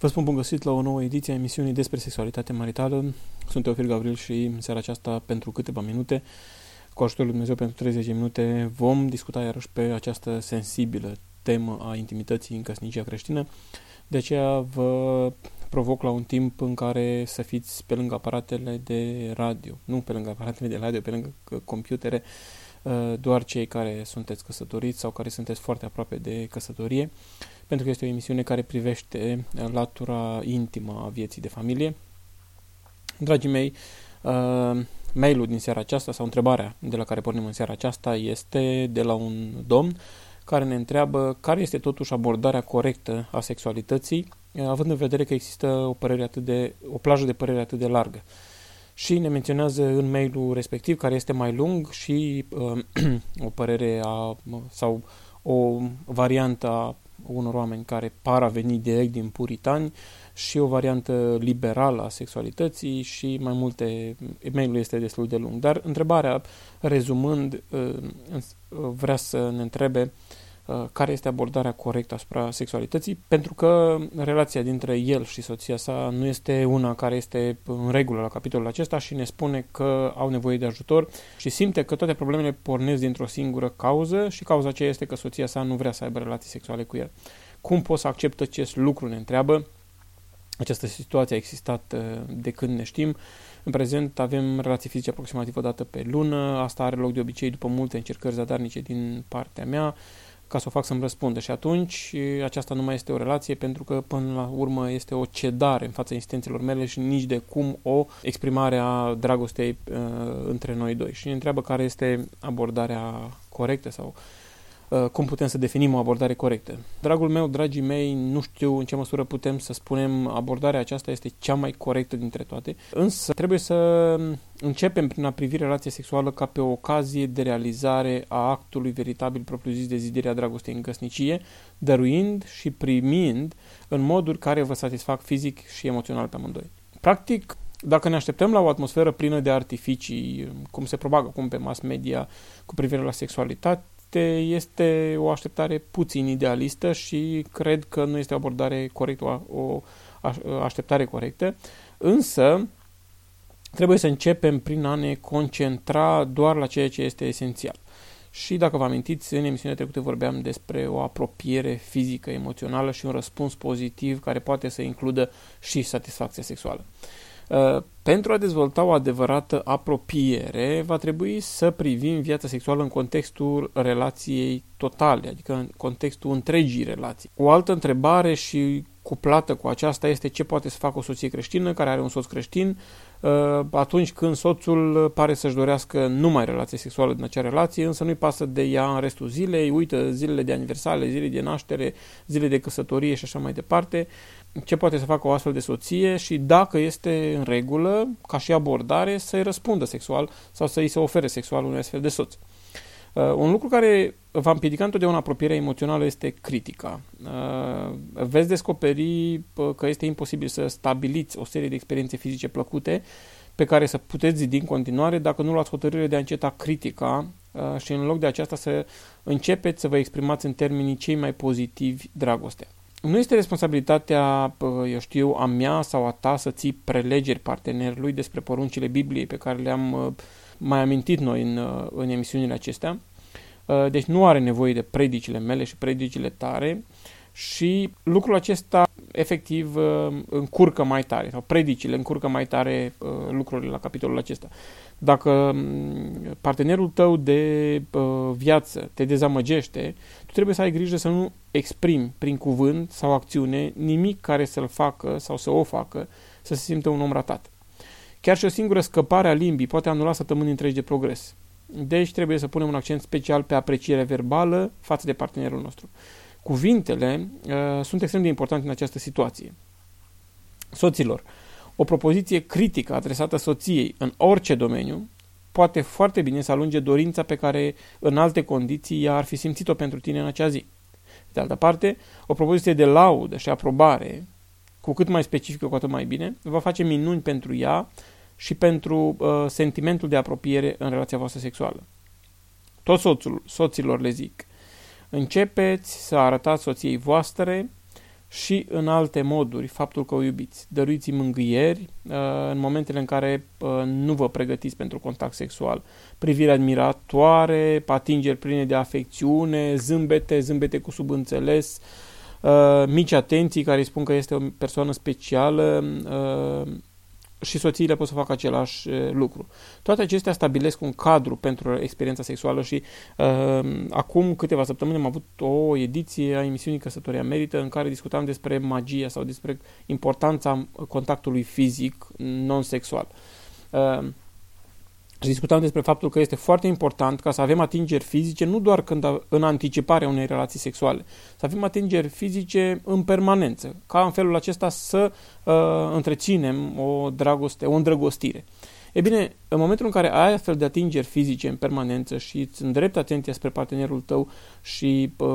Vă spun bun găsit la o nouă ediție a emisiunii despre sexualitate maritală. Sunt Teofil Gavril și în seara aceasta, pentru câteva minute, cu ajutorul Lui Dumnezeu pentru 30 minute, vom discuta iarăși pe această sensibilă temă a intimității în căsnicia creștină. De aceea vă provoc la un timp în care să fiți pe lângă aparatele de radio, nu pe lângă aparatele de radio, pe lângă computere, uh, doar cei care sunteți căsătoriți sau care sunteți foarte aproape de căsătorie pentru că este o emisiune care privește uh, latura intimă a vieții de familie. Dragii mei, uh, mailul din seara aceasta sau întrebarea de la care pornim în seara aceasta este de la un domn care ne întreabă care este totuși abordarea corectă a sexualității, uh, având în vedere că există o, părere atât de, o plajă de părere atât de largă. Și ne menționează în mailul respectiv, care este mai lung și uh, o părere a, sau o variantă a unor oameni care par a veni direct din puritani și o variantă liberală a sexualității și mai multe, e-mailul este destul de lung. Dar întrebarea, rezumând, uh, vrea să ne întrebe Uh, care este abordarea corectă asupra sexualității, pentru că relația dintre el și soția sa nu este una care este în regulă la capitolul acesta și ne spune că au nevoie de ajutor și simte că toate problemele pornesc dintr-o singură cauză și cauza aceea este că soția sa nu vrea să aibă relații sexuale cu el. Cum pot să accept acest lucru, ne întreabă. Această situație a existat uh, de când ne știm. În prezent avem relații fizice aproximativ o dată pe lună. Asta are loc de obicei după multe încercări zadarnice din partea mea ca să o fac să-mi răspundă. Și atunci aceasta nu mai este o relație pentru că până la urmă este o cedare în fața insistențelor mele și nici de cum o exprimare a dragostei uh, între noi doi. Și ne întreabă care este abordarea corectă sau uh, Uh, cum putem să definim o abordare corectă. Dragul meu, dragii mei, nu știu în ce măsură putem să spunem abordarea aceasta este cea mai corectă dintre toate, însă trebuie să începem prin a privi relația sexuală ca pe o ocazie de realizare a actului veritabil propriu-zis de zidirea dragostei în căsnicie, dăruind și primind în moduri care vă satisfac fizic și emoțional pe amândoi. Practic, dacă ne așteptăm la o atmosferă plină de artificii, cum se propagă acum pe mass media cu privire la sexualitate, este, este o așteptare puțin idealistă și cred că nu este o abordare corectă, o, o așteptare corectă, însă trebuie să începem prin a ne concentra doar la ceea ce este esențial. Și dacă vă amintiți, în emisiunea trecută vorbeam despre o apropiere fizică, emoțională și un răspuns pozitiv care poate să includă și satisfacția sexuală. Uh, pentru a dezvolta o adevărată apropiere, va trebui să privim viața sexuală în contextul relației totale, adică în contextul întregii relații. O altă întrebare și cuplată cu aceasta este ce poate să facă o soție creștină care are un soț creștin uh, atunci când soțul pare să-și dorească numai relație sexuală din acea relație, însă nu-i pasă de ea în restul zilei, uită zilele de aniversare, zile de naștere, zile de căsătorie și așa mai departe ce poate să facă o astfel de soție și dacă este în regulă, ca și abordare, să-i răspundă sexual sau să-i se ofere sexual unui astfel de soț. Uh, un lucru care va împiedica întotdeauna apropierea emoțională este critica. Uh, veți descoperi uh, că este imposibil să stabiliți o serie de experiențe fizice plăcute pe care să puteți zidi în continuare dacă nu luați hotărâre de a înceta critica uh, și în loc de aceasta să începeți să vă exprimați în termenii cei mai pozitivi dragostea nu este responsabilitatea, eu știu, a mea sau a ta să ții prelegeri partenerului despre poruncile Bibliei pe care le-am mai amintit noi în, în emisiunile acestea. Deci nu are nevoie de predicile mele și predicile tare și lucrul acesta efectiv încurcă mai tare sau predicile încurcă mai tare lucrurile la capitolul acesta. Dacă partenerul tău de viață te dezamăgește, tu trebuie să ai grijă să nu exprimi prin cuvânt sau acțiune nimic care să-l facă sau să o facă să se simtă un om ratat. Chiar și o singură scăpare a limbii poate anula săptămâni întregi de progres. Deci trebuie să punem un accent special pe aprecierea verbală față de partenerul nostru. Cuvintele uh, sunt extrem de importante în această situație. Soților, o propoziție critică adresată soției în orice domeniu poate foarte bine să alunge dorința pe care în alte condiții ea ar fi simțit-o pentru tine în acea zi. De altă parte, o propoziție de laudă și aprobare, cu cât mai specifică, cu atât mai bine, va face minuni pentru ea și pentru uh, sentimentul de apropiere în relația voastră sexuală. Toți soțul, soților le zic, începeți să arătați soției voastre și în alte moduri faptul că o iubiți. Dăruiți mângâieri uh, în momentele în care uh, nu vă pregătiți pentru contact sexual. Privire admiratoare, atingeri pline de afecțiune, zâmbete, zâmbete cu subînțeles, uh, mici atenții care îi spun că este o persoană specială, și soțiile pot să facă același lucru. Toate acestea stabilesc un cadru pentru experiența sexuală și uh, acum câteva săptămâni am avut o ediție a emisiunii Căsătoria Merită în care discutam despre magia sau despre importanța contactului fizic non-sexual. Uh, și discutam despre faptul că este foarte important ca să avem atingeri fizice nu doar când în anticiparea unei relații sexuale, să avem atingeri fizice în permanență, ca în felul acesta să uh, întreținem o dragoste, o îndrăgostire. E bine, în momentul în care ai astfel de atingeri fizice în permanență și îți îndrept atenția spre partenerul tău și uh,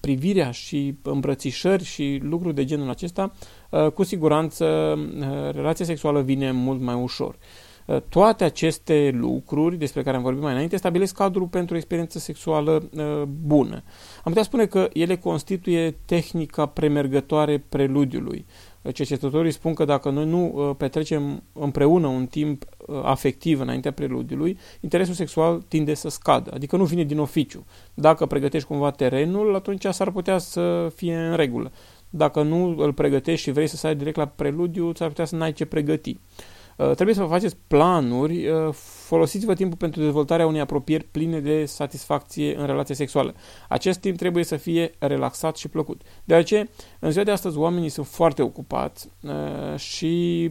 privirea și îmbrățișări și lucruri de genul acesta, uh, cu siguranță uh, relația sexuală vine mult mai ușor. Uh, Uh, toate aceste lucruri despre care am vorbit mai înainte stabilesc cadrul pentru o experiență sexuală uh, bună. Am putea spune că ele constituie tehnica premergătoare preludiului. Uh, cercetătorii spun că dacă noi nu petrecem împreună un timp afectiv înaintea preludiului, interesul sexual tinde să scadă, adică nu vine din oficiu. Dacă pregătești cumva terenul, atunci s-ar putea să fie în regulă. Dacă nu îl pregătești și vrei să stai direct la preludiu, s-ar putea să n-ai ce pregăti. Uh, trebuie să vă faceți planuri, uh, folosiți-vă timpul pentru dezvoltarea unei apropieri pline de satisfacție în relația sexuală. Acest timp trebuie să fie relaxat și plăcut. Deoarece, în ziua de astăzi, oamenii sunt foarte ocupați uh, și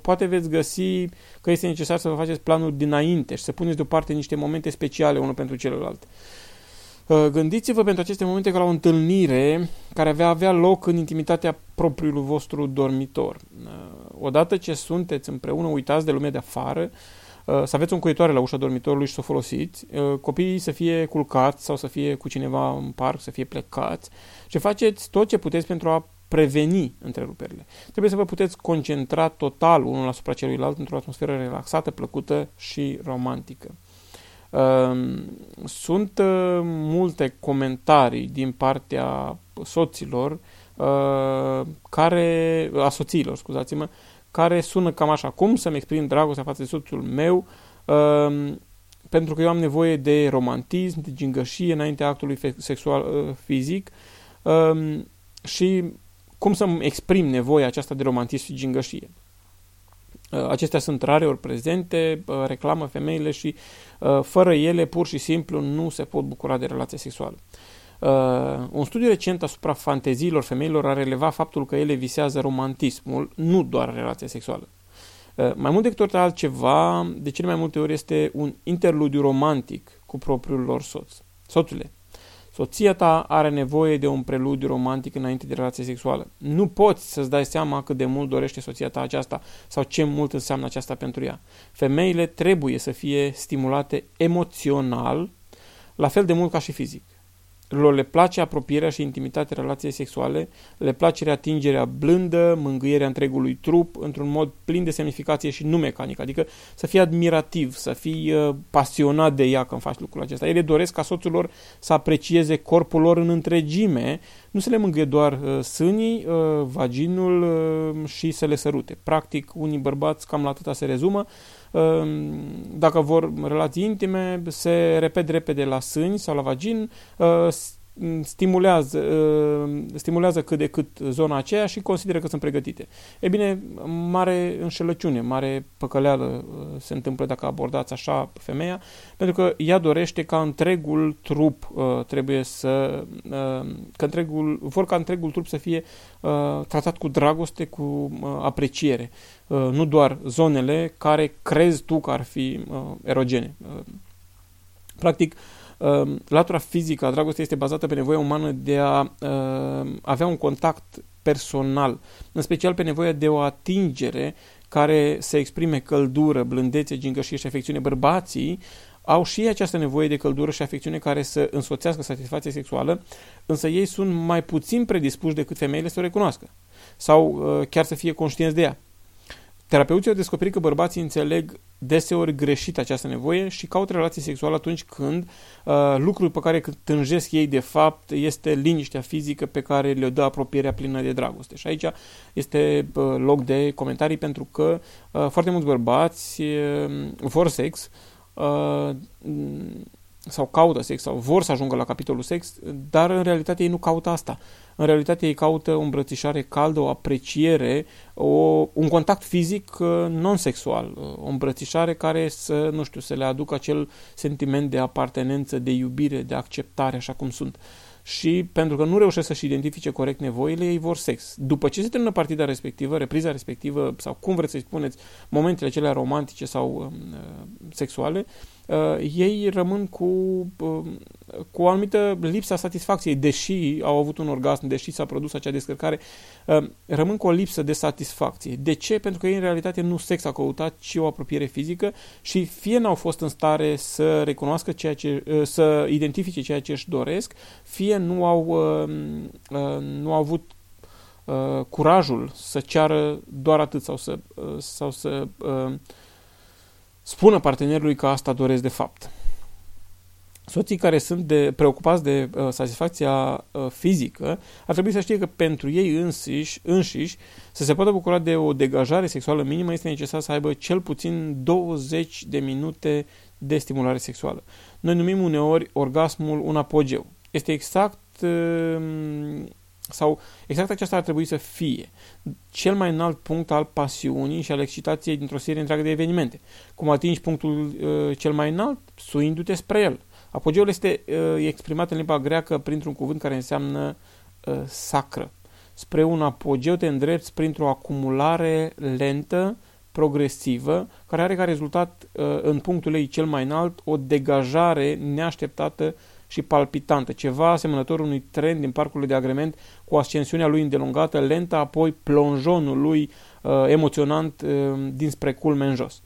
poate veți găsi că este necesar să vă faceți planuri dinainte și să puneți deoparte niște momente speciale unul pentru celălalt. Gândiți-vă pentru aceste momente ca la o întâlnire care va avea loc în intimitatea propriului vostru dormitor odată ce sunteți împreună, uitați de lumea de afară, uh, să aveți o încuietoare la ușa dormitorului și să o folosiți, uh, copiii să fie culcați sau să fie cu cineva în parc, să fie plecați și faceți tot ce puteți pentru a preveni întreruperile. Trebuie să vă puteți concentra total unul asupra celuilalt într-o atmosferă relaxată, plăcută și romantică. Um, sunt uh, multe comentarii din partea soților care, a soțiilor, scuzați-mă, care sună cam așa. Cum să-mi exprim dragostea față de soțul meu um, pentru că eu am nevoie de romantism, de gingășie înaintea actului sexual uh, fizic um, și cum să-mi exprim nevoia aceasta de romantism și gingășie. Uh, acestea sunt rare ori prezente, uh, reclamă femeile și uh, fără ele pur și simplu nu se pot bucura de relație sexuală. Uh, un studiu recent asupra fanteziilor femeilor a relevat faptul că ele visează romantismul, nu doar relația sexuală. Uh, mai mult decât orice altceva, de cele mai multe ori este un interludiu romantic cu propriul lor soț. Soțule, soția ta are nevoie de un preludiu romantic înainte de relație sexuală. Nu poți să-ți dai seama cât de mult dorește soția ta aceasta sau ce mult înseamnă aceasta pentru ea. Femeile trebuie să fie stimulate emoțional, la fel de mult ca și fizic lor le place apropierea și intimitatea relației sexuale, le place atingerea blândă, mângâierea întregului trup, într-un mod plin de semnificație și nu mecanic, adică să fii admirativ, să fii uh, pasionat de ea când faci lucrul acesta. Ele doresc ca soțul lor să aprecieze corpul lor în întregime, nu să le mângâie doar uh, sânii, uh, vaginul uh, și să le sărute. Practic, unii bărbați cam la atâta se rezumă, Ehm, dacă vor relații intime, se repede repede la sâni sau la vagin, ehm, stimulează, stimulează cât de cât zona aceea și consideră că sunt pregătite. E bine, mare înșelăciune, mare păcăleală uh, se întâmplă dacă abordați așa femeia, pentru că ea dorește ca întregul trup uh, trebuie să, uh, că întregul, vor ca întregul trup să fie tratat cu dragoste, cu apreciere, nu doar zonele care crezi tu că ar fi erogene. Practic, Ehm, latura fizică a dragostei este bazată pe nevoia umană de a ehm, avea un contact personal, în special pe nevoia de o atingere care să exprime căldură, blândețe, gingășie și afecțiune. Bărbații au și ei această nevoie de căldură și afecțiune care să însoțească satisfacția sexuală, însă ei sunt mai puțin predispuși decât femeile să o recunoască sau uh, chiar să fie conștienți de ea Terapeuții au descoperit că bărbații înțeleg deseori greșit această nevoie și caută relații sexuale atunci când uh, lucrul pe care tânjesc ei de fapt este liniștea fizică pe care le dă apropierea plină de dragoste. Și aici este uh, loc de comentarii pentru că uh, foarte mulți bărbați uh, vor sex uh, sau caută sex sau vor să ajungă la capitolul sex, dar în realitate ei nu caută asta. În realitate ei caută o îmbrățișare caldă, o apreciere, o, un contact fizic uh, non-sexual, uh, o îmbrățișare care să, nu știu, să le aducă acel sentiment de apartenență, de iubire, de acceptare, așa cum sunt. Și pentru că nu reușesc să-și identifice corect nevoile, ei vor sex. După ce se termină partida respectivă, repriza respectivă, sau cum vreți să-i spuneți, momentele acelea romantice sau uh, sexuale, uh, uh, ei rămân cu, uh, cu o anumită lipsă a satisfacției, deși au avut un orgasm, deși s-a produs acea descărcare, uh, rămân cu o lipsă de satisfacție. De ce? Pentru că ei în realitate nu sex a căutat, ci o apropiere fizică și fie n-au fost în stare să recunoască ceea ce, uh, să identifice ceea ce își doresc, fie nu au, uh, uh, nu au avut uh, curajul să ceară doar atât sau să, uh, sau să uh, spună partenerului că asta doresc de fapt. Soții care sunt de, preocupați de uh, satisfacția uh, fizică ar trebui să știe că pentru ei însiși, înșiși să se poată bucura de o degajare sexuală minimă este necesar să aibă cel puțin 20 de minute de stimulare sexuală. Noi numim uneori orgasmul un apogeu. Este exact uh, sau exact aceasta ar trebui să fie cel mai înalt punct al pasiunii și al excitației dintr-o serie întreagă de evenimente. Cum atingi punctul uh, cel mai înalt, suindu-te spre el. Apogeul este uh, exprimat în limba greacă printr-un cuvânt care înseamnă uh, sacră. Spre un apogeu te îndrepți printr-o acumulare lentă, progresivă, care are ca rezultat uh, în punctul ei cel mai înalt o degajare neașteptată și palpitantă, ceva asemănător unui tren din parcul de agrement cu ascensiunea lui îndelungată, lentă, apoi plonjonul lui uh, emoționant uh, dinspre culme în jos.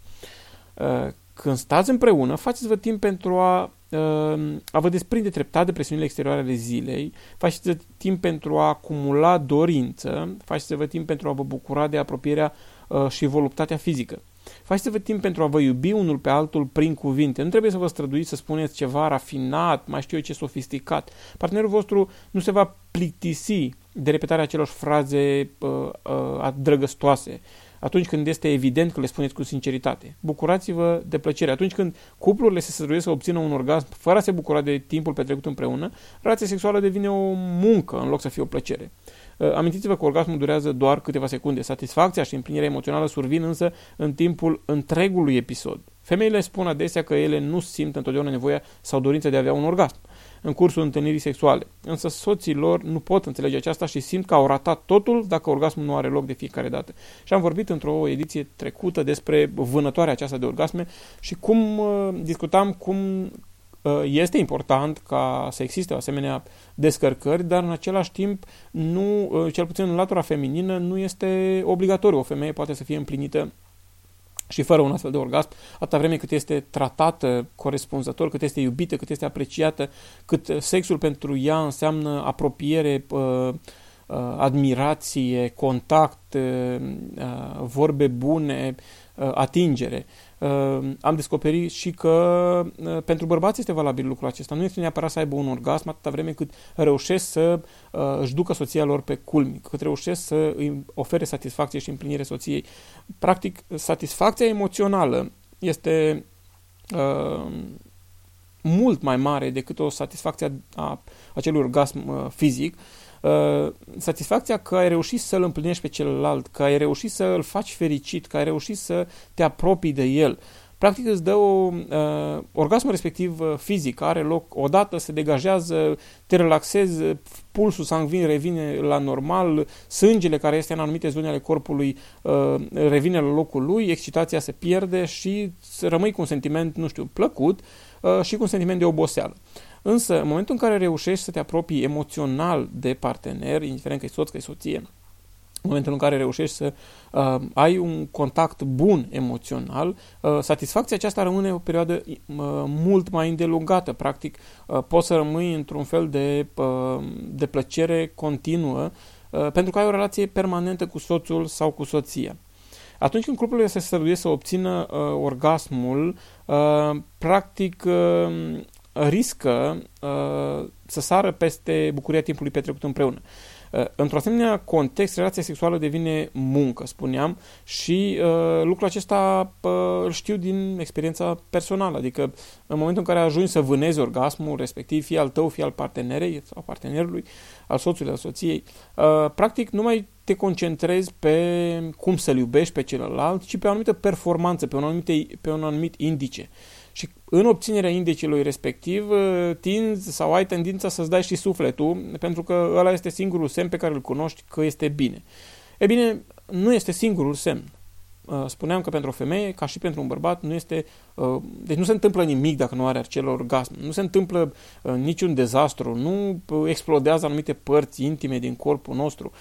Uh, când stați împreună, faceți-vă timp pentru a, uh, a vă desprinde treptat de presiunile exterioare ale zilei, faceți-vă timp pentru a acumula dorință, faceți-vă timp pentru a vă bucura de apropierea uh, și voluptatea fizică. Faceți-vă timp pentru a vă iubi unul pe altul prin cuvinte. Nu trebuie să vă străduiți să spuneți ceva rafinat, mai știu eu ce sofisticat. Partenerul vostru nu se va plictisi de repetarea acelor fraze uh, uh, drăgăstoase atunci când este evident că le spuneți cu sinceritate. Bucurați-vă de plăcere. Atunci când cuplurile se străduiesc să obțină un orgasm fără a se bucura de timpul petrecut împreună, relația sexuală devine o muncă în loc să fie o plăcere. Uh, amintiți-vă că orgasmul durează doar câteva secunde. Satisfacția și împlinirea emoțională survin însă în timpul întregului episod. Femeile spun adesea că ele nu simt întotdeauna nevoia sau dorința de a avea un orgasm în cursul întâlnirii sexuale. Însă soții lor nu pot înțelege aceasta și simt că au ratat totul dacă orgasmul nu are loc de fiecare dată. Și am vorbit într-o ediție trecută despre vânătoarea aceasta de orgasme și cum uh, discutam cum uh, este important ca să existe o asemenea descărcări, dar în același timp, nu, uh, cel puțin în latura feminină, nu este obligatoriu. O femeie poate să fie împlinită și fără un astfel de orgasm, atâta vreme cât este tratată corespunzător, cât este iubită, cât este apreciată, cât sexul pentru ea înseamnă apropiere, uh, uh, admirație, contact, uh, vorbe bune, atingere. Uh, am descoperit și că uh, pentru bărbați este valabil lucrul acesta. Nu este neapărat să aibă un orgasm atâta vreme cât reușesc să uh, își ducă soția lor pe culmi, cât reușesc să îi ofere satisfacție și împlinire soției. Practic, satisfacția emoțională este uh, mult mai mare decât o satisfacție a acelui orgasm uh, fizic Uh, satisfacția că ai reușit să-l împlinești pe celălalt, că ai reușit să îl faci fericit, că ai reușit să te apropii de el. Practic îți dă o, uh, orgasmul respectiv uh, fizic, are loc odată, se degajează, te relaxezi, pulsul sanguin revine la normal, sângele care este în anumite zone ale corpului uh, revine la locul lui, excitația se pierde și rămâi cu un sentiment, nu știu, plăcut uh, și cu un sentiment de oboseală. Însă, în momentul în care reușești să te apropii emoțional de partener, indiferent că e soț, că e soție, în momentul în care reușești să uh, ai un contact bun emoțional, uh, satisfacția aceasta rămâne o perioadă uh, mult mai îndelungată. Practic, uh, poți să rămâi într-un fel de, uh, de plăcere continuă uh, pentru că ai o relație permanentă cu soțul sau cu soția. Atunci când cuplurile se străduiesc să obțină uh, orgasmul, uh, practic uh, riscă uh, să sară peste bucuria timpului petrecut împreună. Uh, într-o asemenea context, relația sexuală devine muncă, spuneam, și uh, lucrul acesta uh, îl știu din experiența personală, adică în momentul în care ajungi să vânezi orgasmul, respectiv fie al tău, fie al partenerei sau partenerului, al soțului, al soției, uh, practic nu mai te concentrezi pe cum să-l iubești pe celălalt, ci pe o anumită performanță, pe un anumit, pe un anumit indice. Și în obținerea indicului respectiv uh, tinzi sau ai tendința să-ți dai și sufletul, pentru că ăla este singurul semn pe care îl cunoști că este bine. E bine, nu este singurul semn. Uh, spuneam că pentru o femeie, ca și pentru un bărbat, nu este. Uh, deci nu se întâmplă nimic dacă nu are acel orgasm. Nu se întâmplă niciun dezastru, nu explodează anumite părți intime din corpul nostru.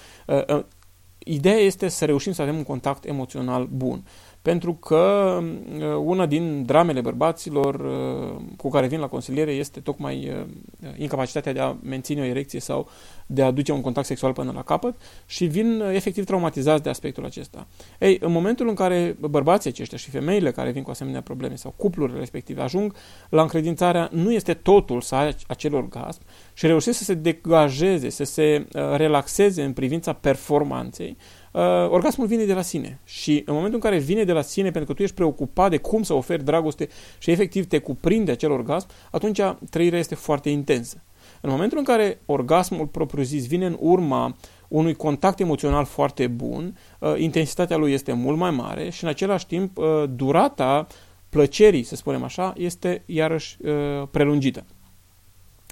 Ideea este să reușim să avem un contact emoțional bun pentru că uh, una din dramele bărbaților uh, cu care vin la consiliere este tocmai uh, incapacitatea de a menține o erecție sau de a duce un contact sexual până la capăt și vin efectiv traumatizați de aspectul acesta. Ei, în momentul în care bărbații aceștia și femeile care vin cu asemenea probleme sau cuplurile respective ajung la încredințarea nu este totul să ai acel orgasm și reușesc să se degajeze, să se relaxeze în privința performanței, uh, orgasmul vine de la sine. Și în momentul în care vine de la sine, pentru că tu ești preocupat de cum să oferi dragoste și efectiv te cuprinde acel orgasm, atunci trăirea este foarte intensă. În momentul în care orgasmul propriu-zis vine în urma unui contact emoțional foarte bun, uh, intensitatea lui este mult mai mare și în același timp uh, durata plăcerii, să spunem așa, este iarăși uh, prelungită.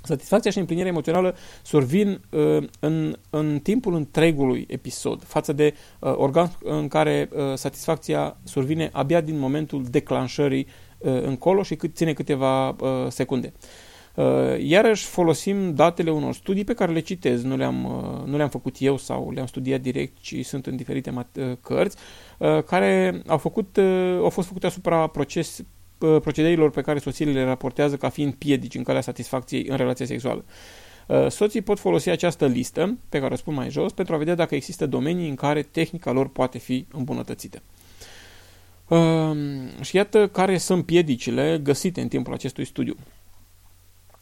Satisfacția și împlinirea emoțională survin uh, în, în timpul întregului episod, față de uh, organ în care uh, satisfacția survine abia din momentul declanșării uh, încolo și cât ține câteva uh, secunde. Uh, iarăși folosim datele unor studii pe care le citez, nu le-am, uh, nu le-am făcut eu sau le-am studiat direct, ci sunt în diferite uh, cărți, uh, care au, făcut, uh, au fost făcute asupra proces, Uh, procedeilor pe care soțiile le raportează ca fiind piedici în calea satisfacției în relația sexuală. Uh, soții pot folosi această listă, pe care o spun mai jos, pentru a vedea dacă există domenii în care tehnica lor poate fi îmbunătățită. Uh, și iată care sunt piedicile găsite în timpul acestui studiu.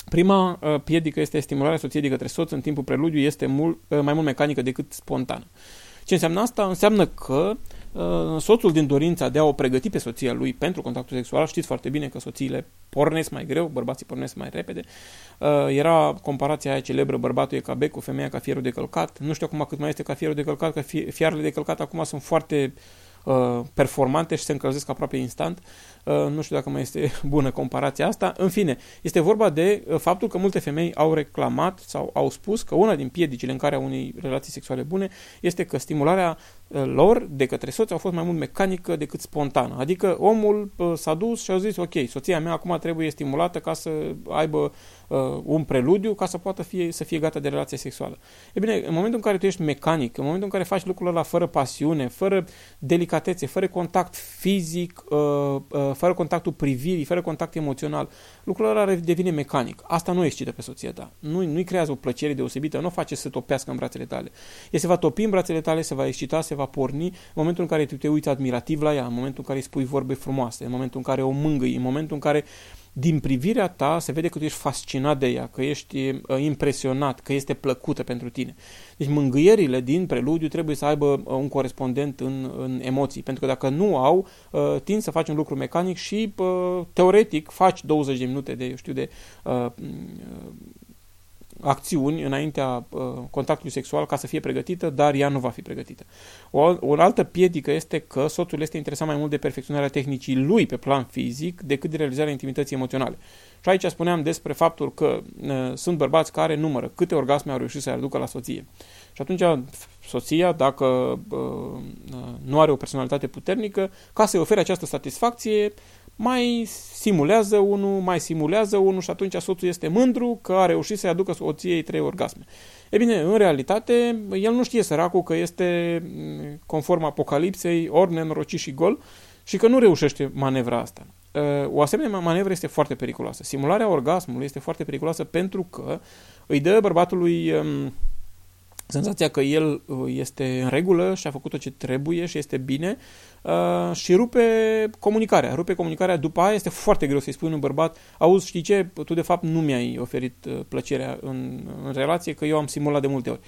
Prima piedică este stimularea soției de către soț în timpul preludiu este mult, mai mult mecanică decât spontană. Ce înseamnă asta? Înseamnă că uh, soțul din dorința de a o pregăti pe soția lui pentru contactul sexual, știți foarte bine că soțiile pornesc mai greu, bărbații pornesc mai repede. Uh, era comparația aia celebră, bărbatul e ca bec cu femeia ca fierul de călcat. Nu știu acum cât mai este ca fierul de călcat, că fiarele de călcat acum sunt foarte uh, performante și se încălzesc aproape instant. Uh, nu știu dacă mai este bună comparația asta. În fine, este vorba de uh, faptul că multe femei au reclamat sau au spus că una din piedicile în care au unei relații sexuale bune este că stimularea uh, lor de către soț au fost mai mult mecanică decât spontană. Adică omul s-a dus și a zis, ok, soția mea acum trebuie stimulată ca să aibă uh, un preludiu ca să poată fi, să fie gata de relație sexuală. E bine, în momentul în care tu ești mecanic, în momentul în care faci lucrurile la fără pasiune, fără delicatețe, fără contact fizic, uh, uh, fără contactul privirii, fără contact emoțional, lucrul ăla devine mecanic. Asta nu excită pe soția ta. Nu, nu-i creează o plăcere deosebită, nu face să topească în brațele tale. Ea se va topi în brațele tale, se va excita, se va porni în momentul în care tu te uiți admirativ la ea, în momentul în care îi spui vorbe frumoase, în momentul în care o mângâi, în momentul în care din privirea ta se vede că tu ești fascinat de ea, că ești uh, impresionat, că este plăcută pentru tine. Deci mângâierile din preludiu trebuie să aibă uh, un corespondent în, în emoții, pentru că dacă nu au, uh, tind să faci un lucru mecanic și teoretic faci 20 de minute de, eu știu, de acțiuni înaintea uh, contactului sexual ca să fie pregătită, dar ea nu va fi pregătită. O, o altă piedică este că soțul este interesat mai mult de perfecționarea tehnicii lui pe plan fizic decât de realizarea intimității emoționale. Și aici spuneam despre faptul că uh, sunt bărbați care numără câte orgasme au reușit să aducă la soție. Și atunci soția, dacă uh, uh, nu are o personalitate puternică, ca să-i ofere această satisfacție, mai simulează unul, mai simulează unul și atunci soțul este mândru că a reușit să-i aducă soției trei orgasme. E bine, în realitate, el nu știe săracul că este, conform apocalipsei, ori nenorocit și gol și că nu reușește manevra asta. O asemenea manevră este foarte periculoasă. Simularea orgasmului este foarte periculoasă pentru că îi dă bărbatului senzația că el uh, este în regulă și a făcut tot ce trebuie și este bine uh, și rupe comunicarea. Rupe comunicarea, după aia este foarte greu să-i spui unui bărbat, auzi, știi ce, tu de fapt nu mi-ai oferit uh, plăcerea în, în relație, că eu am simulat de multe ori.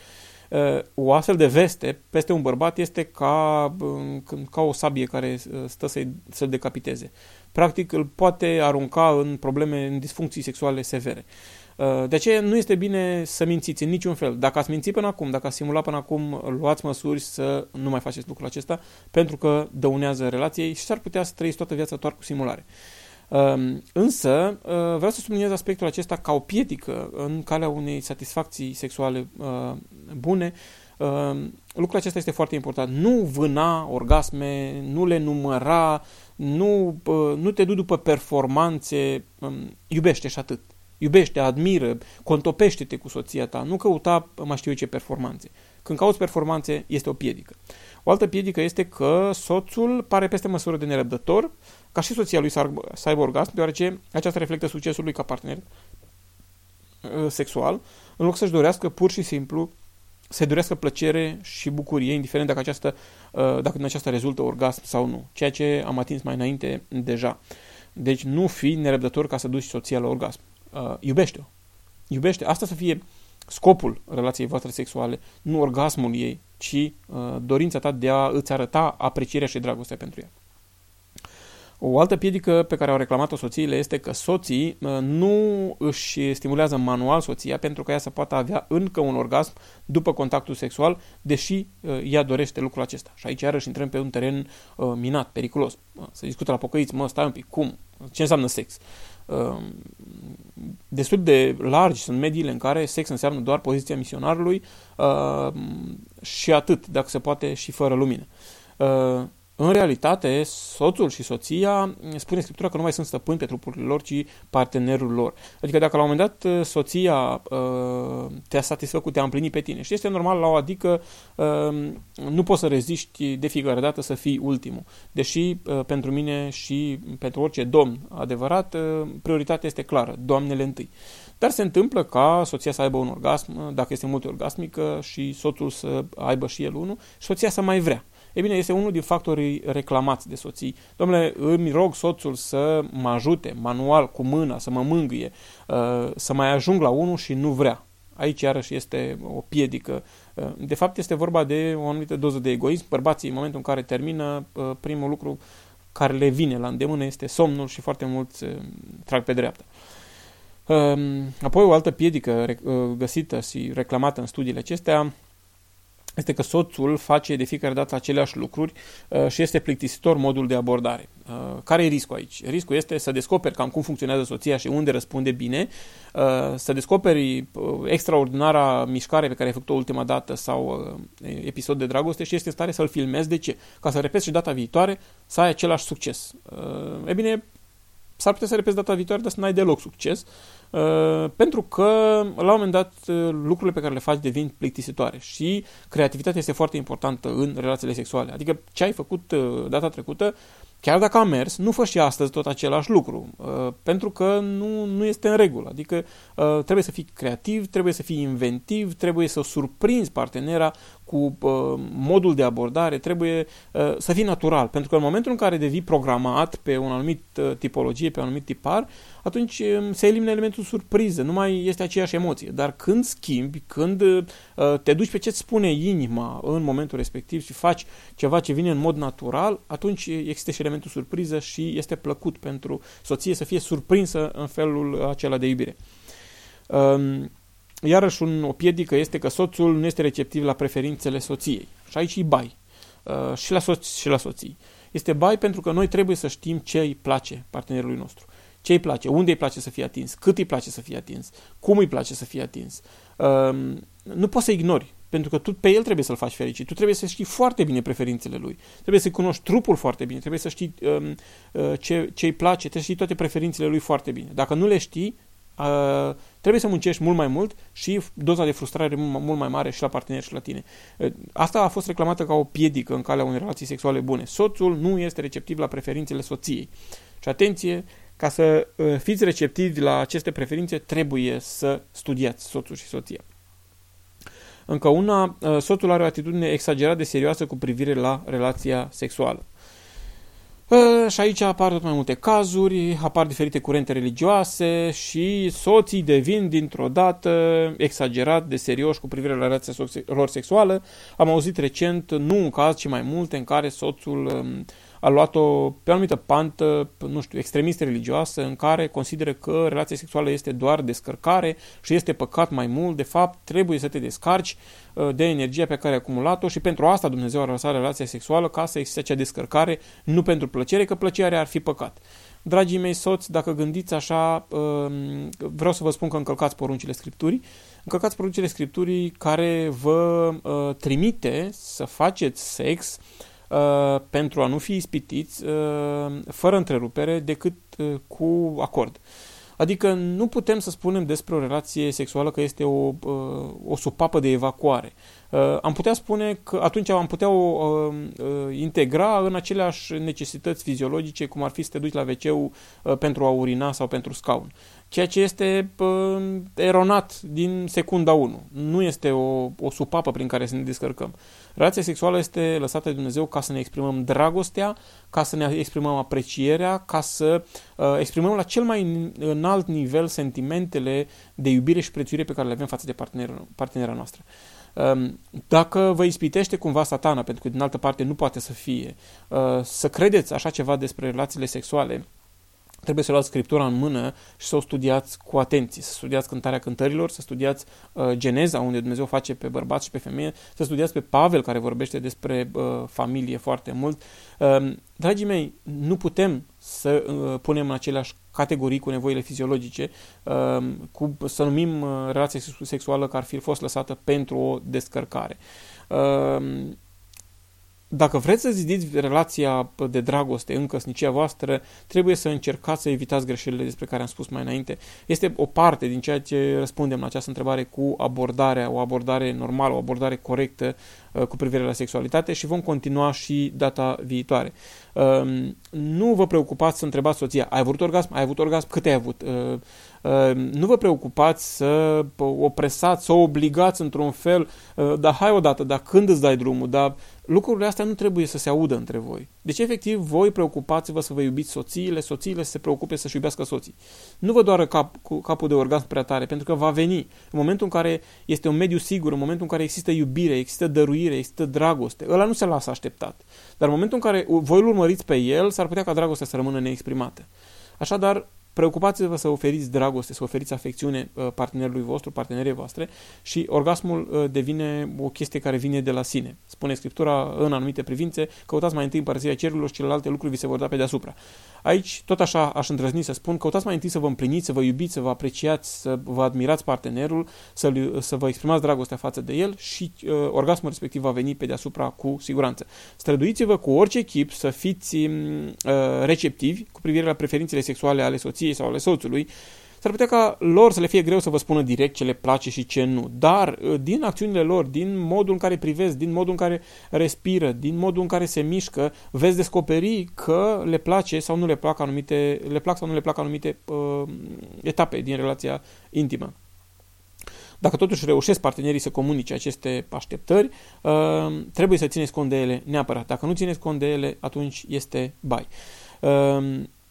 Uh, o astfel de veste peste un bărbat este ca, uh, ca o sabie care uh, stă să-i, să-l decapiteze. Practic îl poate arunca în probleme, în disfuncții sexuale severe. De aceea nu este bine să mințiți în niciun fel. Dacă ați mințit până acum, dacă ați simulat până acum, luați măsuri să nu mai faceți lucrul acesta, pentru că dăunează relației și s-ar putea să trăiți toată viața doar cu simulare. Însă, vreau să subliniez aspectul acesta ca o piedică în calea unei satisfacții sexuale bune. Lucrul acesta este foarte important. Nu vâna orgasme, nu le număra, nu, nu te du după performanțe, iubește și atât. Iubește, admiră, contopește-te cu soția ta, nu căuta mai știu eu ce performanțe. Când cauți performanțe, este o piedică. O altă piedică este că soțul pare peste măsură de nerăbdător, ca și soția lui să aibă orgasm, deoarece aceasta reflectă succesul lui ca partener uh, sexual, în loc să-și dorească pur și simplu să dorească plăcere și bucurie, indiferent dacă, această, uh, dacă din aceasta rezultă orgasm sau nu, ceea ce am atins mai înainte deja. Deci nu fi nerăbdător ca să duci soția la orgasm. Uh, iubește-o. Iubește. Asta să fie scopul relației voastre sexuale, nu orgasmul ei, ci uh, dorința ta de a îți arăta aprecierea și dragostea pentru ea. O altă piedică pe care au reclamat-o soțiile este că soții uh, nu își stimulează manual soția pentru că ea să poată avea încă un orgasm după contactul sexual, deși uh, ea dorește lucrul acesta. Și aici iarăși intrăm pe un teren uh, minat, periculos. Se discută la pocăiți, mă, stai un pic, cum? Ce înseamnă sex? Destul de largi sunt mediile în care sex înseamnă doar poziția misionarului și atât, dacă se poate, și fără lumină. În realitate, soțul și soția, spune Scriptura că nu mai sunt stăpâni pe trupurile lor, ci partenerul lor. Adică dacă la un moment dat uh, soția uh, te-a satisfăcut, te-a împlinit pe tine și este normal la o adică uh, nu poți să reziști de fiecare dată să fii ultimul. Deși pentru mine și pentru orice domn adevărat, prioritatea este clară, doamnele întâi. Dar se întâmplă ca soția să aibă un orgasm, dacă este multiorgasmică, și soțul să aibă și el unul, și soția să mai vrea. E bine, este unul din factorii reclamați de soții. Domnule, îmi rog soțul să mă ajute manual, cu mâna, să mă mângâie, uh, să mai ajung la unul și nu vrea. Aici iarăși este o piedică. Uh, de fapt este vorba de o anumită doză de egoism. Bărbații în momentul în care termină, uh, primul lucru care le vine la îndemână este somnul și foarte mulți trag pe dreapta. Apoi o altă piedică găsită și reclamată în studiile acestea este că soțul face de fiecare dată aceleași lucruri uh, și este plictisitor modul de abordare. Uh, care e riscul aici? Riscul este să descoperi cam cum funcționează soția și unde răspunde bine, uh, să descoperi extraordinara mișcare pe care ai făcut-o ultima dată sau episod de dragoste și este în stare să-l filmezi. De ce? Ca să repeți și data viitoare să ai același succes. E bine, s-ar putea să repeți data viitoare, dar să n-ai deloc succes. Uh, pentru că la un moment dat uh, lucrurile pe care le faci devin plictisitoare și creativitatea este foarte importantă în relațiile sexuale. Adică ce ai făcut uh, data trecută, chiar dacă a mers, nu fă și astăzi tot același lucru, pentru că nu, nu este în regulă. Adică trebuie să fii creativ, trebuie să fii inventiv, trebuie să surprinzi partenera cu uh, modul de abordare, trebuie uh, să fii natural, pentru că în momentul în care devii programat pe o anumită uh, tipologie, pe un anumit tipar, atunci um, se elimină elementul surpriză, nu mai este aceeași emoție. Dar când schimbi, când uh, te duci pe ce-ți spune inima în momentul respectiv și faci ceva ce vine în mod natural, atunci există și elementul surpriză și este plăcut pentru soție să fie surprinsă în felul acela de iubire. Um, Iarăși un, o piedică este că soțul nu este receptiv la preferințele soției. Și aici e bai. Uh, și la soți și la soții. Este bai pentru că noi trebuie să știm ce îi place partenerului nostru. Ce îi place, unde îi place să fie atins, cât îi place să fie atins, cum îi place să fie atins. Uh, nu poți să ignori, pentru că tu pe el trebuie să-l faci fericit. Tu trebuie să știi foarte bine preferințele lui. Trebuie să cunoști trupul foarte bine, trebuie să știi um, uh, ce, ce îi place, trebuie să știi toate preferințele lui foarte bine. Dacă nu le știi, uh, trebuie să muncești mult mai mult și doza de frustrare mult mai mare și la partener și la tine. Uh, asta a fost reclamată ca o piedică în calea unei relații sexuale bune. Soțul nu este receptiv la preferințele soției. Și atenție, ca să uh, fiți receptivi la aceste preferințe, trebuie să studiați soțul și soția. Încă una, uh, soțul are o atitudine exagerat de serioasă cu privire la relația sexuală. Uh, și aici apar tot mai multe cazuri, apar diferite curente religioase și soții devin dintr-o dată exagerat de serioși cu privire la relația lor sexuală. Am auzit recent, nu un caz, ci mai multe, în care soțul um, a luat-o pe o anumită pantă, nu știu, extremistă religioasă, în care consideră că relația sexuală este doar descărcare și este păcat mai mult. De fapt, trebuie să te descarci uh, de energia pe care ai acumulat-o și pentru asta Dumnezeu a lăsat relația sexuală ca să existe acea descărcare, nu pentru plăcere, că plăcerea ar fi păcat. Dragii mei soți, dacă gândiți așa, um, vreau să vă spun că încălcați poruncile Scripturii, încălcați poruncile Scripturii care vă uh, trimite să faceți sex Uh, pentru a nu fi ispitiți uh, fără întrerupere decât uh, cu acord. Adică nu putem să spunem despre o relație sexuală că este o, o supapă de evacuare. Am putea spune că atunci am putea o integra în aceleași necesități fiziologice, cum ar fi să te duci la wc pentru a urina sau pentru scaun ceea ce este uh, eronat din secunda 1. Nu este o, o supapă prin care să ne descărcăm. Relația sexuală este lăsată de Dumnezeu ca să ne exprimăm dragostea, ca să ne exprimăm aprecierea, ca să uh, exprimăm la cel mai înalt nivel sentimentele de iubire și prețuire pe care le avem față de partener, partenera noastră. Um, dacă vă ispitește cumva satana, pentru că din altă parte nu poate să fie, uh, să credeți așa ceva despre relațiile sexuale, trebuie să luați Scriptura în mână și să o studiați cu atenție, să studiați cântarea cântărilor, să studiați uh, Geneza, unde Dumnezeu face pe bărbat și pe femeie, să studiați pe Pavel, care vorbește despre uh, familie foarte mult. Uh, dragii mei, nu putem să uh, punem în aceleași categorii cu nevoile fiziologice, uh, cu, să numim uh, relația sexuală că ar fi fost lăsată pentru o descărcare. Uh, dacă vreți să zidiți relația de dragoste în căsnicia voastră, trebuie să încercați să evitați greșelile despre care am spus mai înainte. Este o parte din ceea ce răspundem la această întrebare cu abordarea, o abordare normală, o abordare corectă uh, cu privire la sexualitate și vom continua și data viitoare. Um, nu vă preocupați să întrebați soția, ai avut orgasm? Ai avut orgasm? Cât ai avut? Uh, uh, nu vă preocupați să o presați, să o obligați într-un fel, dar hai odată, dar când îți dai drumul, dar lucrurile astea nu trebuie să se audă între voi. Deci, efectiv, voi preocupați-vă să vă iubiți soțiile, soțiile să se preocupe să-și iubească soții. Nu vă doară cap, cu capul de orgasm prea tare, pentru că va veni în momentul în care este un mediu sigur, în momentul în care există iubire, există dăruire, există dragoste. Ăla nu se lasă așteptat. Dar în momentul în care voi îl urmăriți pe el, s-ar putea ca dragostea să rămână neexprimată. Așadar, Preocupați-vă să oferiți dragoste, să oferiți afecțiune uh, partenerului vostru, partenerei voastre și orgasmul uh, devine o chestie care vine de la sine. Spune Scriptura în anumite privințe, căutați mai întâi împărățirea cerurilor și celelalte lucruri vi se vor da pe deasupra. Aici, tot așa aș îndrăzni să spun, căutați mai întâi să vă împliniți, să vă iubiți, să vă apreciați, să vă admirați partenerul, să, să vă exprimați dragostea față de el și uh, orgasmul respectiv va veni pe deasupra cu siguranță. Străduiți-vă cu orice chip să fiți uh, receptivi cu privire la preferințele sexuale ale soției sau ale soțului, S-ar putea ca lor să le fie greu să vă spună direct ce le place și ce nu, dar uh, din acțiunile lor, din modul în care privesc, din modul în care respiră, din modul în care se mișcă, veți descoperi că le place sau nu le plac anumite, le plac sau nu le plac anumite uh, etape din relația intimă. Dacă totuși reușesc partenerii să comunice aceste așteptări, uh, trebuie să țineți cont de ele neapărat. Dacă nu țineți cont de ele, atunci este bai.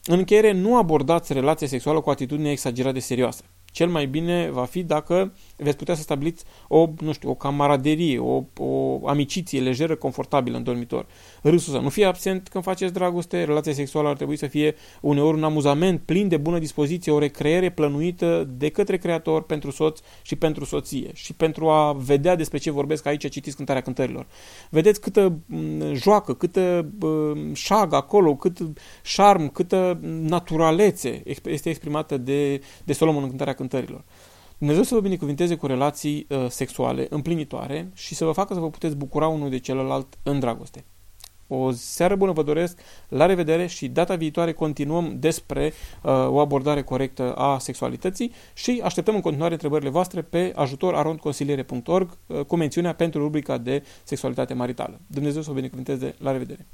Uh, în încheiere, nu abordați relația sexuală cu o atitudine exagerat de serioasă. Cel mai bine va fi dacă veți putea să stabiliți o, nu știu, o camaraderie, o, o amiciție lejeră, confortabilă în dormitor. Râsul să nu fie absent când faceți dragoste, relația sexuală ar trebui să fie uneori un amuzament plin de bună dispoziție, o recreere plănuită de către creator pentru soț și pentru soție. Și pentru a vedea despre ce vorbesc aici, citiți cântarea cântărilor. Vedeți câtă joacă, câtă șag acolo, cât șarm, câtă naturalețe este exprimată de, de Solomon în cântarea cântărilor. Dumnezeu să vă binecuvinteze cu relații uh, sexuale împlinitoare și să vă facă să vă puteți bucura unul de celălalt în dragoste. O seară bună vă doresc, la revedere și data viitoare continuăm despre uh, o abordare corectă a sexualității și așteptăm în continuare întrebările voastre pe ajutorarondconsiliere.org uh, cu mențiunea pentru rubrica de sexualitate maritală. Dumnezeu să vă binecuvinteze, la revedere!